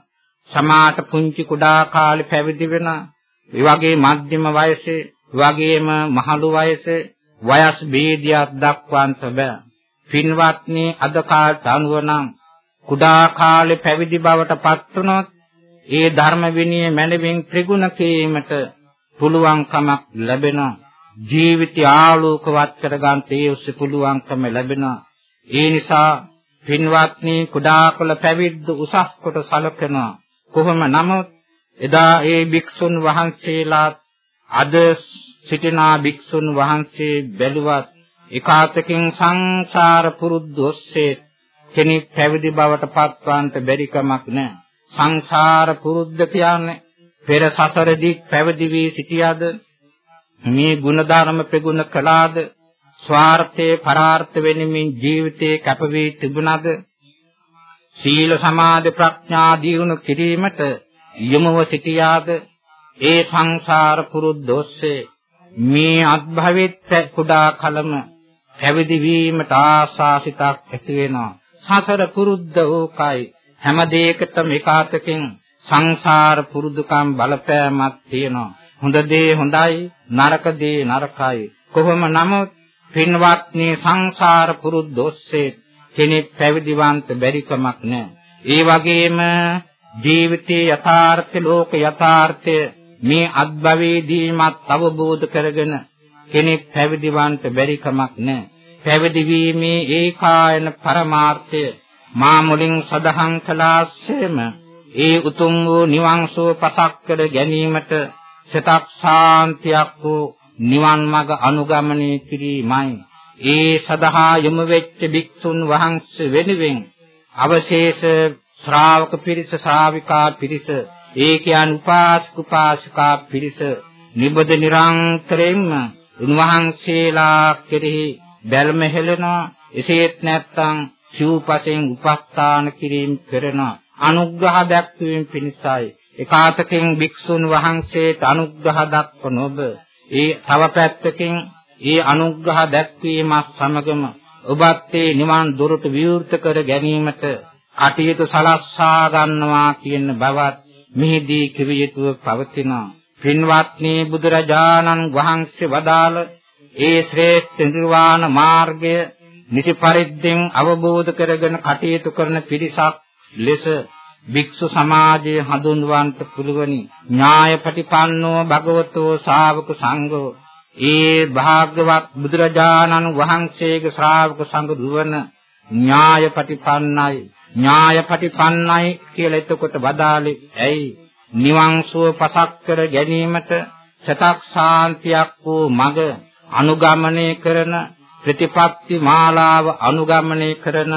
සමාත පුංචි කුඩා කාලේ පැවිදි වෙන ඒ වගේ මධ්‍යම වයසේ වගේම මහලු වයසේ වයස් ભેදයක් දක්වන්ත බෑ. පින්වත්නි අද කාලට අනුව නම් කුඩා කාලේ පැවිදි බවට පත් වුණොත් ඒ ධර්ම විනය මැනවින් ත්‍රිගුණ කිරීමට පුළුවන්කමක් ලැබෙනවා. ජීවිතය ආලෝකවත් කරගන්න ඒ උස්සේ පුළුවන්කම ලැබෙනවා. ඒ නිසා පින්වත්නි කුඩා කළ පැවිද්ද උසස් කොට සලකනවා. කොහොම නමුත් එදා ඒ භික්ෂුන් වහන්සේලා අද සිටිනා භික්ෂුන් වහන්සේ බැලුවත් එකාතකින් සංසාර පුරුද්ද ඔස්සේ කෙනෙක් පැවිදි බවට පත්වන්නට බැරි කමක් නැහැ. සංසාර පුරුද්ද කියන්නේ පෙර සසරදී පැවිදි වී සිටියද? මේ ගුණධර්ම ප්‍රගුණ කළාද? ස්වార్థේ පරාර්ථ වෙනමින් ජීවිතේ කැප වී තිබුණද? සීල සමාධි ප්‍රඥා දියුණු කිරීමට යොමුව සිටියාද? ඒ සංසාර පුරුද්ද ඔස්සේ මේ අත්භවෙත් කුඩා කලම පැවිදි වීමට ආශාසිතක් ඇති වෙනවා. සසර පුරුද්ද ඕකයි. හැම දෙයකටම එකාතකින් සංසාර පුරුදුකම් බලපෑමක් තියෙනවා. හොඳ දේ හොඳයි, නරක දේ නරකයි. කොහොම නමුත් පින්වත්නි සංසාර පුරුද්ද ඔස්සේ කෙනෙක් පැවිදිවන්ත බැරි කමක් නැහැ. ඒ වගේම ජීවිතයේ යථාර්ථ ලෝක යථාර්ථය මේ අත්භවයේදීමත් අවබෝධ කරගෙන කෙනෙක් පැවිදිවන්ට බැරි කමක් නැහැ. පැවිදි වීමේ ඒකායන පරමාර්ථය මා මුලින් සඳහන් කළාස්සෙම ඒ උතුම් වූ නිවන් සුව පසක් කර ගැනීමට සිතක් ශාන්තියක් වූ නිවන් මඟ අනුගමනය කිරීමයි. ඒ සදහා යොමු වෙච්ච භික්ෂුන් වහන්සේ වෙනුවෙන් අවශේෂ ශ්‍රාවක පිරිස ශ්‍රාවිකා පිරිස ඒ කියන්නේ උපාසක උපාසිකා පිරිස නිබද නිරන්තරයෙන්ම උන්වහන්සේලා කෙරෙහි බැල්ම හෙළනවා එසේත් නැත්නම් සිව්පසෙන් උපස්ථාන කිරීම කරන අනුග්‍රහ දක්වීම පිණිසයි. එකාතකින් භික්ෂුන් වහන්සේට අනුග්‍රහ දක්වන ඔබ ඒ තව පැත්තකින් ඒ අනුග්‍රහ දැක්වීමත් සමගම ඔබත් ඒ නිවන් දොරට විවෘත කර ගැනීමට කටයුතු සලස්සා ගන්නවා කියන බවත් මෙහිදී කිව යුතුව පවතිනවා. පින්වත්නි බුදුරජාණන් වහන්සේ වදාළ ඒ ශ්‍රේෂ්ඨ නිර්වාණ මාර්ගය නිසි පරිද්දෙන් අවබෝධ කරගෙන කටයුතු කරන පිරිසක් ලෙස භික්ෂු සමාජය හඳුන්වන්නට පුළුවනි. ඥායපටිපන්නෝ භගවතෝ ශාවක සංඝෝ. ඒ භාග්‍යවත් බුදුරජාණන් වහන්සේගේ ශ්‍රාවක සංඝ දුවන ඥායපටිපන්නයි ඥායපටිපන්නයි කියලා එතකොට වදාළේ ඇයි? නිවන් සුව පසක් කර ගැනීමට සතක් ශාන්තියක් වූ මඟ අනුගමනය කරන ප්‍රතිපත්ති මාලාව අනුගමනය කරන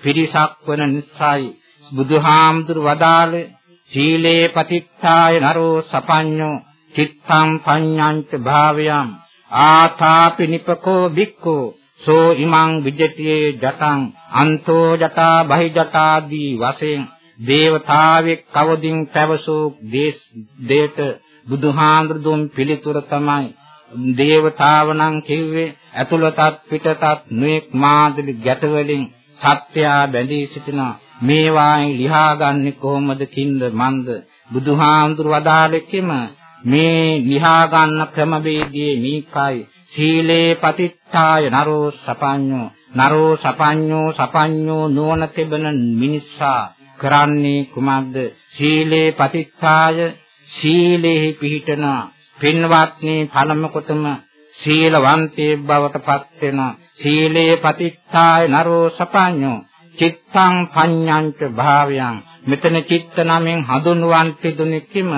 පිරිසක් වන නිසායි බුදුහාමුදුර වදාළේ. සීලේ පතිත්ථාය නරෝ සපඤ්ඤෝ චිත්තං පඤ්ඤංච භාවයං. ආතාපි නිපකෝ බික්කෝ සෝ ඉමං විජ්ජතියේ ජටං අන්තෝ ජටා බහි ජටාදී වශයෙන් දේවතාවෙක් කවදින් පැවසූ දේට බුදුහාඳුන් පිළිතුර තමයි දේවතාවණන් කිව්වේ ඇතුළතත් පිටතත් නුෙක් මාදලි ගැට වලින් සත්‍යා බැඳී සිටිනා මේවායින් ලිහාගන්නේ කොහොමද කින්ද මන්ද බුදුහාඳුර වදාළෙකම මේ ලිහා ගන්න ක්‍රමවේදයේ මේකයි සීලේ පතිත්තාය නරෝ සපඤ්ඤෝ නරෝ සපඤ්ඤෝ සපඤ්ඤෝ නුවණ තිබෙන මිනිසා කරන්නේ කුමක්ද? සීලේ පතිත්තාය සීලෙහි පිහිටන පින්වත්නි පළමු කොටම සීලවන්තයෙක් බවට පත් වෙන සීලේ පතිත්තාය නරෝ සපඤ්ඤෝ. චිත්තං පඤ්ඤංච භාවයන්. මෙතන චිත්ත නමින් හඳුන්වන්නේ දුනිකම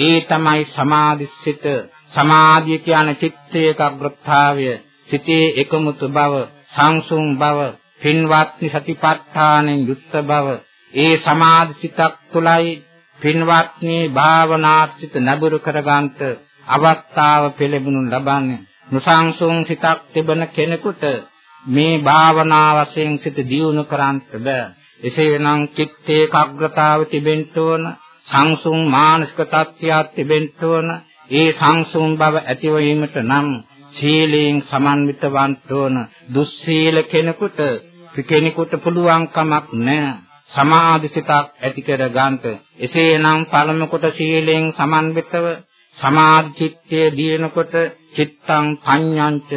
ඒ තමයි සමාධිසිත සමාධිය කියන චිත්ත ඒකාග්‍රතාවය. සිතේ එකමුතු බව සංසුන් බව පින්වත්නි සතිපට්ඨානෙන් යුක්ත බව ඒ සමාධිසිතක් තුලයි පින්වත්නි භාවනාර්ථිත නබුරු කරගන්ත අවස්ථාව පෙළඹුණු ලබන්නේ. නුසංසුන් සිතක් තිබෙන කෙනෙකුට මේ භාවනා වශයෙන් සිත දියුණු කරන්ට බෑ. එසේනම් චිත්ත ඒකාග්‍රතාව තිබෙන්න ඕන සංසුන් මානසික තත්ත්වයක් තිබෙන්න ඕන. ඒ සංසුන් බව ඇතිවීමට නම් සීලයෙන් සමන්විත වන්න ඕන. දුස්සීල කෙනෙකුට කෙනෙකුට පුළුවන් කමක් නැහැ සමාධි සිතක් ඇති කර ගන්නට. එසේනම් පළමු කොට සීලෙන් සමන්විතව සමාධි චිත්තයේ දිනනකොට චිත්තං පඤ්ඤංච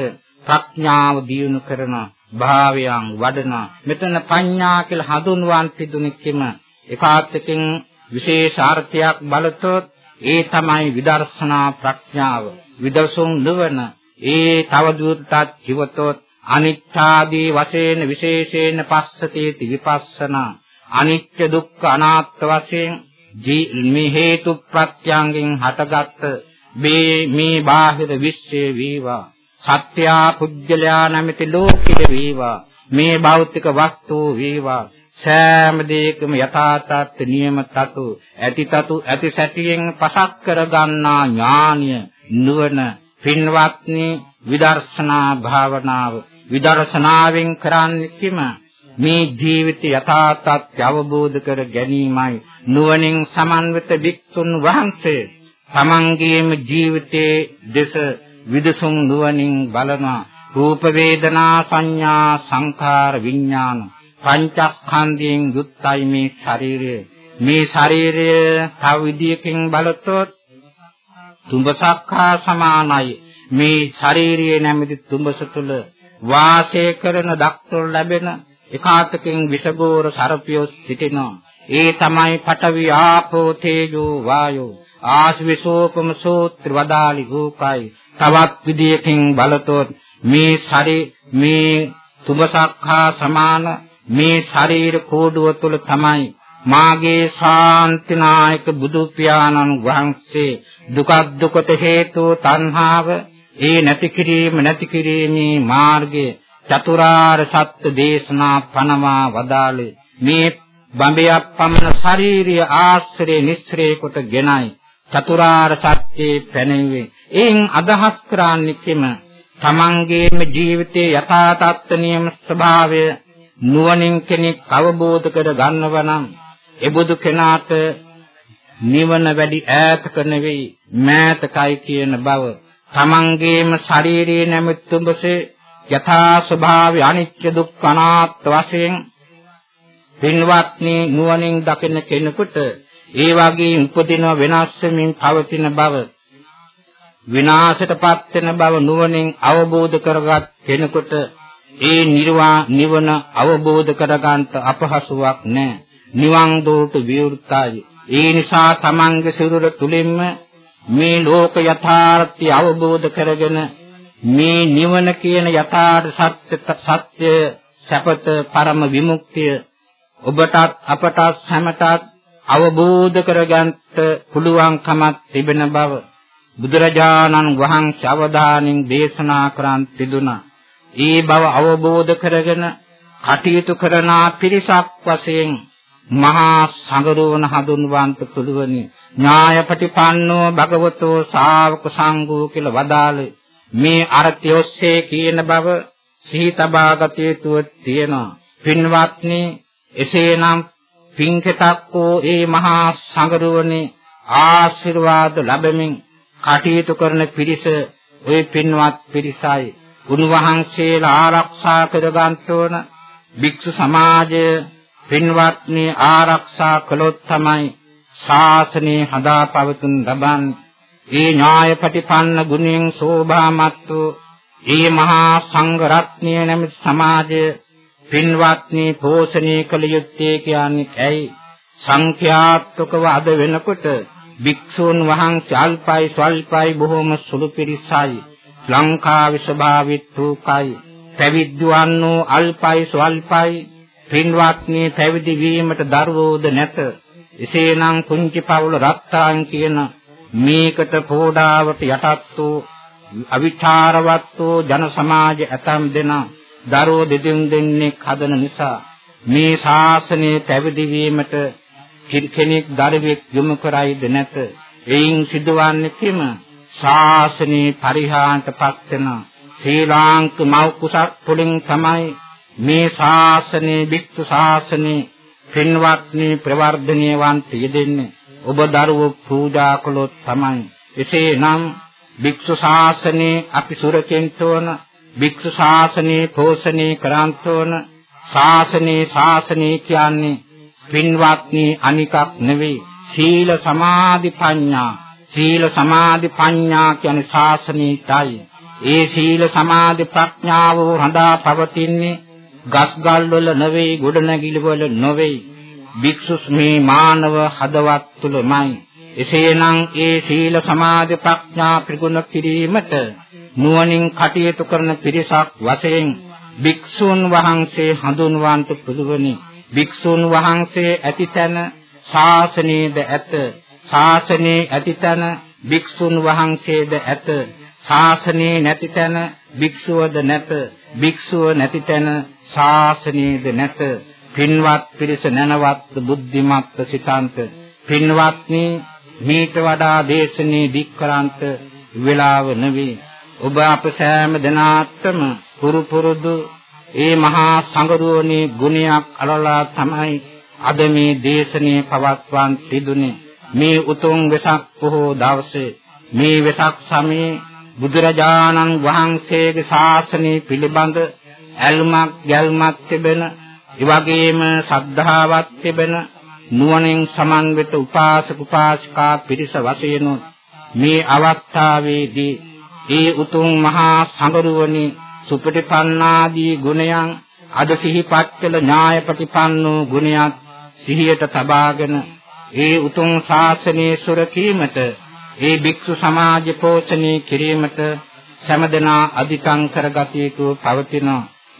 ප්‍රඥාව දියුණු කරන භාවයන් වඩන. මෙතන පඤ්ඤා කියලා හඳුන්වන්න තිබුණෙකම එකාත්කින් විශේෂාර්ථයක් බලතොත් ඒ තමයි විදර්ශනා ප්‍රඥාව. විදර්ශුන් නුවණ. ඒ තවදුරටත් ජීවතොත් අනිත්‍යාදී වශයෙන් විශේෂයෙන් පස්සතේති විපස්සනා. අනිත්‍ය දුක්ඛ අනාත්ම වශයෙන් මේ හේතු ප්‍රත්‍යයෙන් හටගත් මේ මේ බාහිර විශ්වයේ වේවා. සත්‍යා පුජ්‍යලයා නැමැති ලෝකෙද වේවා. මේ භෞතික වස්තු වේවා. සෑම දෙයකම යථා තත්ත්ව නියම තතු ඇති තතු ඇති සැටියෙන් පසක් කර ගන්නා ඥානිය නුවණ පින්වත්නි විදර්ශනා භාවනාව. විදර්ශනාවෙන් කරන්නේ කිම? මේ ජීවිත යථා තත්ත්ව අවබෝධ කර ගැනීමයි නුවණින් සමන්විත වික්තුන් වහන්සේ තමන්ගේම ජීවිතයේ දෙස විදසුන් නුවණින් බලනවා රූප වේදනා සංඥා සංඛාර විඥාන පංචස්කන්ධයෙන් යුක්තයි මේ ශරීරය. මේ ශරීරය තව විදියකින් බලතොත් තුඹසක් හා සමානයි. මේ ශාරීරියේ නැමැති තුඹස තුල වාසය කරන දක්වනු ලැබෙන එකාතකින් විසගෝර සර්පියෝ සිටිනවා. ඒ තමයි පඨවි ආපෝ තේජෝ වායෝ ආශ්විසෝපම සූත්‍ර වදාලි රූපයි. තවත් විදියකින් බලතොත් මේ ශරී මේ තුඹසක් හා සමාන මේ ශරීර කෝඩුව තුළ තමයි මාගේ ශාන්තිනායක බුදු පියාණන් වහන්සේ දුක දුකට හේතු තණ්හාව ඒ නැති කිරීම නැති කිරීමේ මාර්ගය චතුරාර්ය සත්‍ය දේශනා පනවා වදාළේ. මේ බඹයක් පමණ ශාරීරිය ආශ්‍රේ නිස්සරේ කොට ගෙනයි චතුරාර්ය සත්‍යේ පැනෙන්නේ. එයින් අදහස් කරන්නේ කිම? තමන්ගේම ජීවිතයේ යථා තත්ත්ව නියම ස්වභාවය නුවණින් කෙනෙක් අවබෝධ කර ගන්නව නම් එබඳු කෙනාට නිවන වැඩි ඈතක නෙවෙයි මෑතකයි කියන බව. තමන්ගේම ශාරීරියේ නැමෙත්තුඹසේ යථා ස්වභාවය අනිත්‍ය දුක්ඛ අනාත්ම වශයෙන් පින්වත්නි නුවණින් දකින කෙනෙකුට ඒ වගේ උපදින වෙනස් වෙමින් පවතින බව විනාශයටපත් වෙන බව නුවණින් අවබෝධ කරගත් කෙනෙකුට ඒ නිර්වා නිවන අවබෝධ කරගන්නට අපහසුයක් නැහැ. නිවන් දෝට විවෘතයි. ඒ නිසා තමන්ගේ සිරුර තුලින්ම මේ ලෝක යථාර්ථය අවබෝධ කරගෙන මේ නිවන කියන යථාර්ථ සත්‍ය සත්‍ය සැපත පරම විමුක්තිය ඔබටත් අපටත් හැමතත් අවබෝධ කරගන්නට පුළුවන්කමක් තිබෙන බව බුදුරජාණන් වහන්සේ අවධානයෙන් දේශනා කරන් තිබුණා. ඒ බව අවබෝධ කරගෙන කටයුතු කරන පිරිසක් වශයෙන් මහා සංගරුවන හඳුන්වන්ත පුළුවනි. ඥායපටිපන්නෝ භගවතෝ ශාවක සංඝෝ කියලා වදාළේ මේ අර්ථය ඔස්සේ කියන බව සිහි තබා ගත යුතුව තියෙනවා. පින්වත්නි එසේනම් පින්කටක් වූ ඒ මහා සංගරුවනේ ආශිර්වාද ලැබෙමින් කටයුතු කරන පිරිස ওই පින්වත් පිරිසයි උන්වහන්සේලා ආරක්ෂා කරගන්න ඕන භික්ෂු සමාජය පින්වත්නි ආරක්ෂා කළොත් තමයි ශාසනය හදාපවතුන් ලබන්නේ ඒ ඥායපටිපන්න ගුණයෙන් සෝභාමත් වූ ඒ මහා සංඝ රත්නය නැමැති සමාජය පින්වත්නි පෝෂණය කළ යුත්තේ කියන්නේ ඇයි? සංඛ්‍යාත්මකව අද වෙනකොට භික්ෂූන් වහන්සේ අල්පයි ස්වල්පයි බොහෝම සුළු පිරිසයි ලංකාවේ ස්වභාවිත වූකයි පැවිද්දවන්නෝ අල්පයි ස්වල්පයි පින්වත්නි පැවිදි වීමට දරුවෝද නැත. එසේනම් කුංචි පවුල රත්තාන් කියන මේකට පෝඩාවට යටත් වූ අවිචාරවත් වූ ජන සමාජ ඇතම් දෙනා දරුවෝ දෙදින් දෙන්නේ හදන නිසා මේ ශාසනය පැවිදි වීමට කෙනෙක් දරුවෙක් යොමු කරයිද නැත. එයින් සිදුවන්නේ කිම? ශාසනයේ පරිහාන්තපත් වෙන ශ්‍රී ලාංක මව් කුසක් තුලින් තමයි මේ ශාසනයේ භික්ෂු ශාසනයේ පින්වත්නි ප්‍රවර්ධනීය වන්ත යෙදෙන්නේ. ඔබ දරුවෝ පූජා කළොත් තමයි. එසේනම් භික්ෂු ශාසනයේ අපි සුරකෙන්තෝන භික්ෂු ශාසනයේ පෝෂණය කරන්තෝන ශාසනයේ ශාසනය කියන්නේ පින්වත්නි අනිකක් නෙවෙයි සීල සමාධි ප්‍රඥා. සීල සමාධි ප්‍රඥා කියන්නේ ශාසනීයයි ඒ සීල සමාධි ප්‍රඥාව හඳා පවතින්නේ ගස්ගල් වල නෙවෙයි ගොඩනැගිලි වල නෙවෙයි. භික්ෂුස් මේ මානව හදවත් තුලමයි එසේනම් ඒ සීල සමාධි ප්‍රඥා ප්‍රගුණ කිරීමට නුවණින් කටයුතු කරන පිරිසක් වශයෙන් භික්ෂුන් වහන්සේ හඳුන්වන්ට පුළුවනි භික්ෂුන් වහන්සේ ඇතිතන ශාසනයේද ඇත. ශාසනයේ ඇතිතන භික්ෂුන් වහන්සේද ඇත. ශාසනයේ නැතිතන භික්ෂුවද නැත. භික්ෂුව නැතිතන ශාසනයේද නැත. පින්වත් පිරිස නැනවත් බුද්ධිමත් සිතාන්ත. පින්වත්නි මීට වඩා දේශනේ දික්කරන්ත වේලාව නෙවේ. ඔබ අප සෑම දිනාත්ම පුරු පුරුදු ඒ මහා සංගරුවනේ ගුණයක් අලලා තමයි අද මේ දේශනේ පවත්වන් තිදුනේ මේ උතුම් වෙසක් පොහෝ දවසේ. මේ වෙසක් සමයේ බුදුරජාණන් වහන්සේගේ ශාසනය පිළිබඳ ඇල්මක් ගැල්මක් තිබෙන එවැගේම ශ්‍රද්ධාවක් තිබෙන නුවණින් සමන්විත උපාසක උපාසිකා පිරිස වශයෙන් මේ අවස්ථාවේදී ඒ උතුම් මහා සංගරුවනේ සුපටිපන්නාදී ගුණයන් අද සිහිපත් කළ ඥායපටිපන්නෝ ගුණයත් සිහියට තබාගෙන ඒ උතුම් ශාසනයේ සුරකීමට ඒ භික්ෂු සමාජ පෝෂණය කිරීමට සෑමදෙනා අධිකං කරගත යුතු පවතින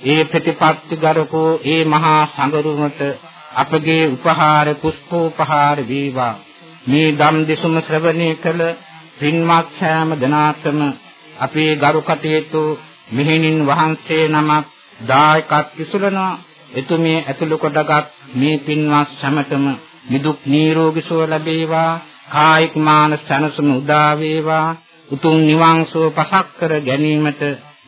ඒ ප්‍රතිපත්ති ගරකෝ ඒ මහා සංගරුවනට අපගේ උපහාර පුෂ්පෝපහාර වේවා. මේ ධම් දෙසුම ශ්‍රවණය කළ පින්වත් සෑම දෙනාටම අපේ ගරු කටයුතු මෙහෙණින් වහන්සේ නමක් දායකත් කිසුලනවා එතුමිය ඇතුළු කොටගත් මේ පින්වත් සැමටම නිදුක් නිරෝගී සුව ලැබේවා. කායික මානසික සැනසීම උදා වේවා. උතුම් නිවන් සුව පසක් කර ගැනීමට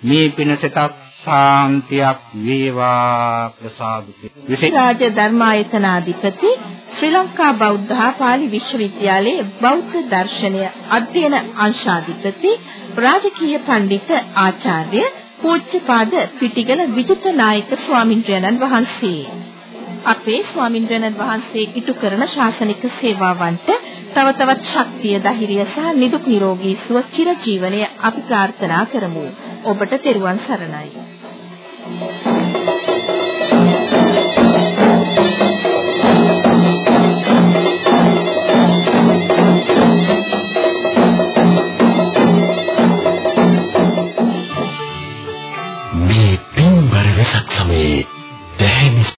මේ පිනසතක් ශාන්තියක් වේවා ප්‍රසාදිත විශේෂ ධර්මායතනාධිපති ශ්‍රී ලංකා බෞද්ධ පාලි විශ්වවිද්‍යාලයේ බෞද්ධ දර්ශනය අධ්‍යයන අංශාධිපති රාජකීය පඬිත ආචාර්ය පූජ්‍යපාද පිටිගල විජිත නායක ස්වාමින්ද්‍රයන්න් වහන්සේ. අපේ ස්වාමින්ද්‍රයන්න් වහන්සේ ඉටු කරන ශාසනික සේවාවන්ට තව තවත් ශක්තිය ධෛර්යය සහ නිදුක් නිරෝගී සුව චිර ජීවනය අපි ප්‍රාර්ථනා කරමු. ඔබට තෙරුවන් සරණයි. මේ පින්බර වෙසක් සමයේ දැහැමි